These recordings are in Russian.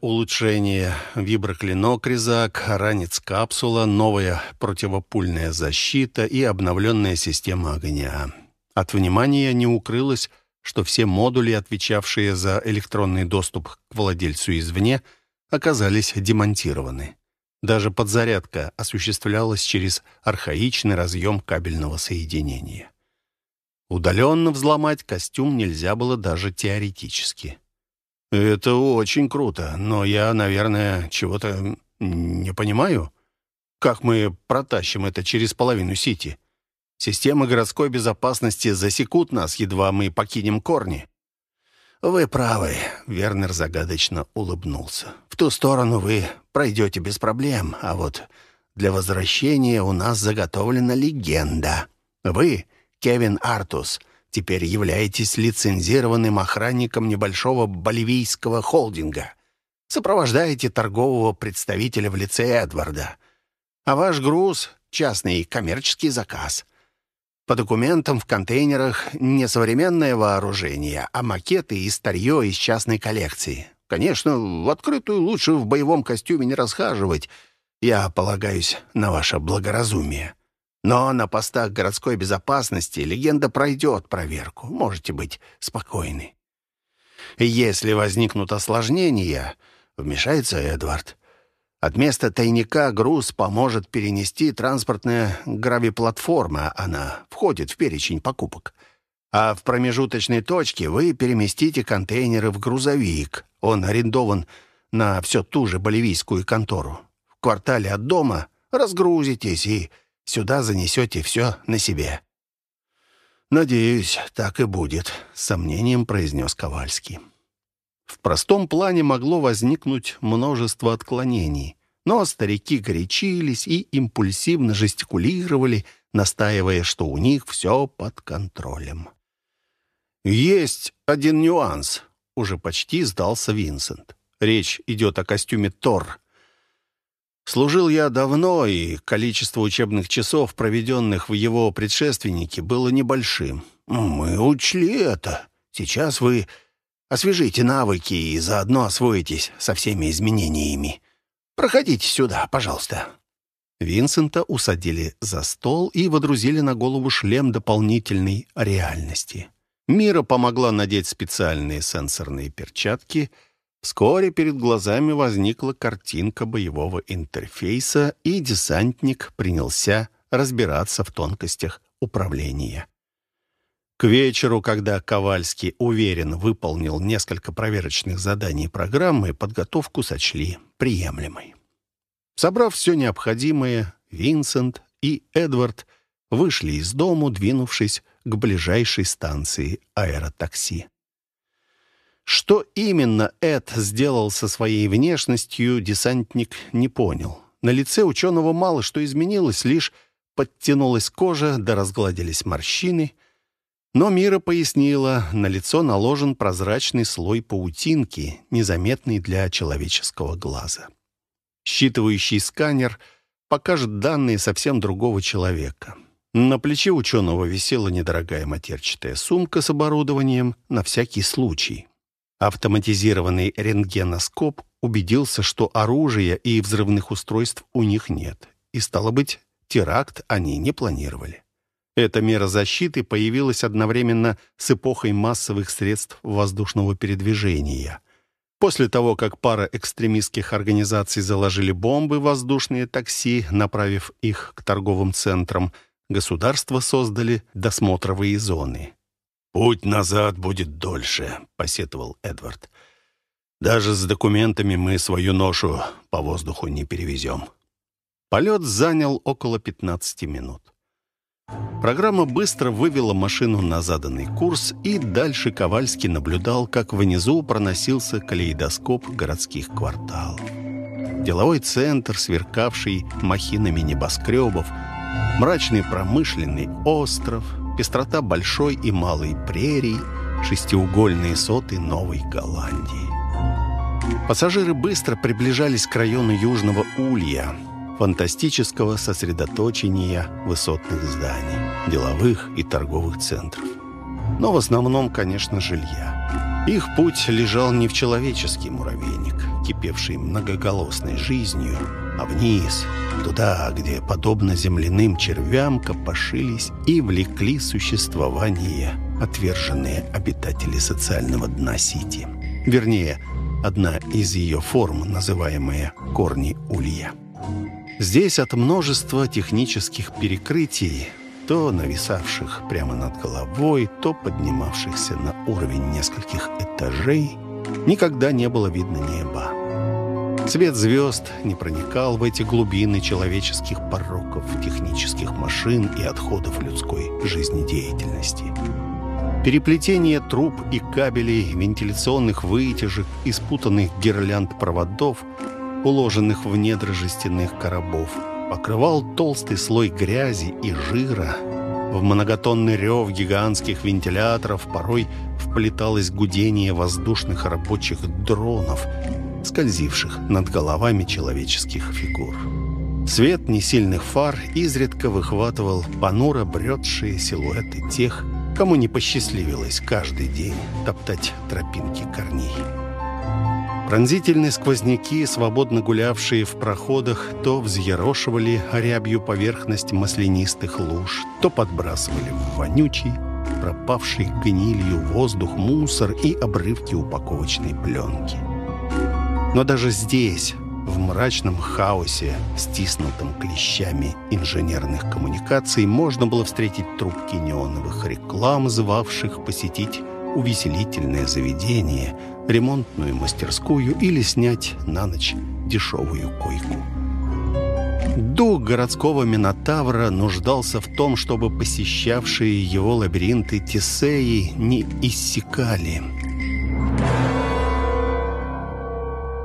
улучшение виброклинок резак, ранец капсула, новая противопульная защита и обновленная система огня. От внимания не укрылось, что все модули, отвечавшие за электронный доступ к владельцу извне, оказались демонтированы. Даже подзарядка осуществлялась через архаичный разъем кабельного соединения. Удаленно взломать костюм нельзя было даже теоретически. «Это очень круто, но я, наверное, чего-то не понимаю. Как мы протащим это через половину Сити? Системы городской безопасности засекут нас, едва мы покинем корни». «Вы правы», — Вернер загадочно улыбнулся. «В ту сторону вы пройдете без проблем, а вот для возвращения у нас заготовлена легенда. Вы, Кевин Артус, теперь являетесь лицензированным охранником небольшого боливийского холдинга. Сопровождаете торгового представителя в лице Эдварда. А ваш груз — частный коммерческий заказ. По документам в контейнерах не современное вооружение, а макеты и старье из частной коллекции. Конечно, в открытую лучше в боевом костюме не расхаживать. Я полагаюсь на ваше благоразумие. Но на постах городской безопасности легенда пройдет проверку. Можете быть спокойны. Если возникнут осложнения, вмешается Эдвард. От места тайника груз поможет перенести транспортная гравиплатформа. Она входит в перечень покупок. А в промежуточной точке вы переместите контейнеры в грузовик. Он арендован на все ту же боливийскую контору. В квартале от дома разгрузитесь и сюда занесете все на себе». «Надеюсь, так и будет», — с сомнением произнес Ковальский. В простом плане могло возникнуть множество отклонений, но старики горячились и импульсивно жестикулировали, настаивая, что у них все под контролем. «Есть один нюанс», — уже почти сдался Винсент. Речь идет о костюме Тор. Служил я давно, и количество учебных часов, проведенных в его предшественнике, было небольшим. Мы учли это. Сейчас вы Освежите навыки и заодно освоитесь со всеми изменениями. Проходите сюда, пожалуйста». Винсента усадили за стол и водрузили на голову шлем дополнительной реальности. Мира помогла надеть специальные сенсорные перчатки. Вскоре перед глазами возникла картинка боевого интерфейса, и десантник принялся разбираться в тонкостях управления. К вечеру, когда Ковальский уверенно выполнил несколько проверочных заданий программы, подготовку сочли приемлемой. Собрав все необходимое, Винсент и Эдвард вышли из дому, двинувшись к ближайшей станции аэротакси. Что именно Эд сделал со своей внешностью, десантник не понял. На лице ученого мало что изменилось, лишь подтянулась кожа, да разгладились морщины — но Мира пояснила, на лицо наложен прозрачный слой паутинки, незаметный для человеческого глаза. Считывающий сканер покажет данные совсем другого человека. На плече ученого висела недорогая матерчатая сумка с оборудованием на всякий случай. Автоматизированный рентгеноскоп убедился, что оружия и взрывных устройств у них нет. И, стало быть, теракт они не планировали. Эта мера защиты появилась одновременно с эпохой массовых средств воздушного передвижения. После того, как пара экстремистских организаций заложили бомбы в воздушные такси, направив их к торговым центрам, государства создали досмотровые зоны. «Путь назад будет дольше», — посетовал Эдвард. «Даже с документами мы свою ношу по воздуху не перевезем». Полет занял около 15 минут. Программа быстро вывела машину на заданный курс, и дальше Ковальский наблюдал, как внизу проносился калейдоскоп городских кварталов. Деловой центр, сверкавший махинами небоскребов, мрачный промышленный остров, пестрота большой и малой прерий, шестиугольные соты Новой Голландии. Пассажиры быстро приближались к району Южного Улья – фантастического сосредоточения высотных зданий, деловых и торговых центров. Но в основном, конечно, жилья. Их путь лежал не в человеческий муравейник. кипевшей многоголосной жизнью, а вниз, туда, где, подобно земляным червям, копошились и влекли существование отверженные обитатели социального дна Сити. Вернее, одна из ее форм, называемая корни улья. Здесь от множества технических перекрытий, то нависавших прямо над головой, то поднимавшихся на уровень нескольких этажей, никогда не было видно неба. Свет звезд не проникал в эти глубины человеческих пороков, технических машин и отходов людской жизнедеятельности. Переплетение труб и кабелей, вентиляционных вытяжек и спутанных гирлянд проводов, уложенных в недра жестяных коробов, покрывал толстый слой грязи и жира. В многотонный рев гигантских вентиляторов порой вплеталось гудение воздушных рабочих дронов, скользивших над головами человеческих фигур. Свет несильных фар изредка выхватывал понуро бредшие силуэты тех, кому не посчастливилось каждый день топтать тропинки корней. Пронзительные сквозняки, свободно гулявшие в проходах, то взъерошивали рябью поверхность маслянистых луж, то подбрасывали в вонючий, пропавший гнилью воздух, мусор и обрывки упаковочной пленки. Но даже здесь, в мрачном хаосе, стиснутом клещами инженерных коммуникаций, можно было встретить трубки неоновых реклам, звавших посетить увеселительное заведение, ремонтную мастерскую или снять на ночь дешевую койку. Дух городского Минотавра нуждался в том, чтобы посещавшие его лабиринты Тесеи не иссякали –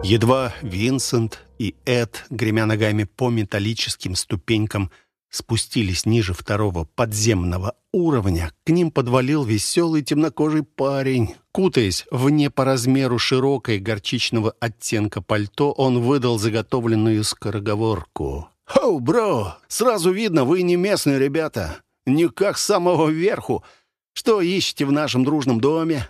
Едва Винсент и Эд, гремя ногами по металлическим ступенькам, спустились ниже второго подземного уровня, к ним подвалил веселый темнокожий парень. Кутаясь в не по размеру широкой горчичного оттенка пальто, он выдал заготовленную скороговорку. «Хоу, бро! Сразу видно, вы не местные ребята. Никак с самого верху. Что ищете в нашем дружном доме?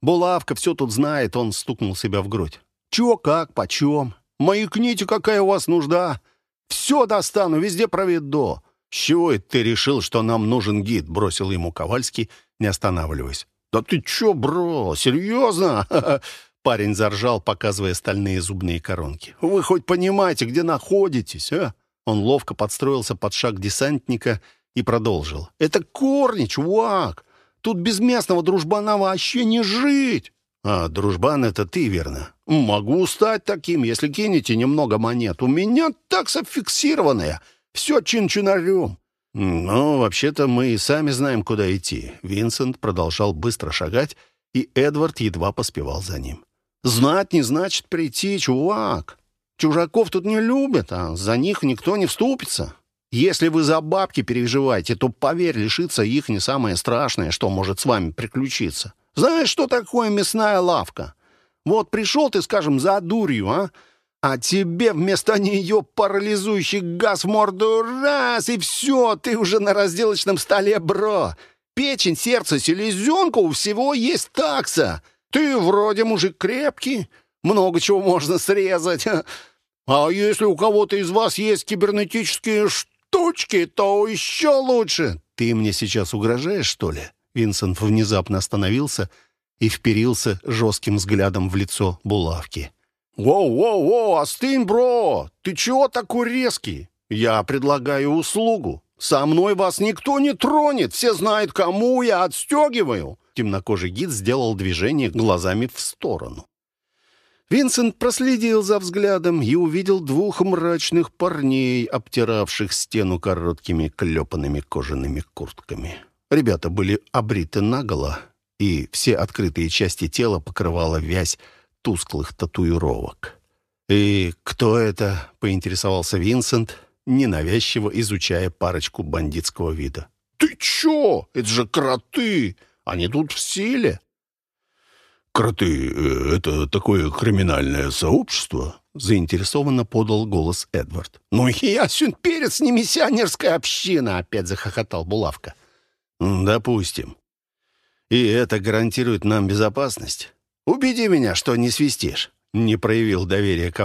Булавка все тут знает», — он стукнул себя в грудь. Чё, как, почем? Маякните, какая у вас нужда. Все достану, везде проведу. С чего это ты решил, что нам нужен гид?» Бросил ему Ковальский, не останавливаясь. «Да ты чё, бро, серьезно?» Парень заржал, показывая стальные зубные коронки. «Вы хоть понимаете, где находитесь, а?» Он ловко подстроился под шаг десантника и продолжил. «Это корни, чувак! Тут без местного дружбана вообще не жить!» «А, дружбан, это ты, верно?» «Могу стать таким, если кинете немного монет. У меня такса фиксированная. Все чин-чинарем». «Ну, вообще-то мы и сами знаем, куда идти». Винсент продолжал быстро шагать, и Эдвард едва поспевал за ним. «Знать не значит прийти, чувак. Чужаков тут не любят, а за них никто не вступится. Если вы за бабки переживаете, то, поверь, лишиться их не самое страшное, что может с вами приключиться. Знаешь, что такое мясная лавка? Вот пришел ты, скажем, за дурью, а? А тебе вместо нее парализующий газ в морду раз, и все, ты уже на разделочном столе, бро. Печень, сердце, селезенка, у всего есть такса. Ты вроде мужик крепкий, много чего можно срезать. А если у кого-то из вас есть кибернетические штучки, то еще лучше. Ты мне сейчас угрожаешь, что ли? Винсент внезапно остановился и вперился жестким взглядом в лицо булавки. «Воу-воу-воу, остынь, бро! Ты чего такой резкий? Я предлагаю услугу. Со мной вас никто не тронет, все знают, кому я отстегиваю!» Темнокожий гид сделал движение глазами в сторону. Винсент проследил за взглядом и увидел двух мрачных парней, обтиравших стену короткими клепанными кожаными куртками. Ребята были обриты наголо, и все открытые части тела покрывала вязь тусклых татуировок. «И кто это?» — поинтересовался Винсент, ненавязчиво изучая парочку бандитского вида. «Ты чё? Это же кроты! Они тут в силе!» «Кроты э, — это такое криминальное сообщество?» — заинтересованно подал голос Эдвард. «Ну, ясен перец, не миссионерская община!» — опять захохотал Булавка. «Допустим. И это гарантирует нам безопасность? Убеди меня, что не свистишь. не проявил доверия к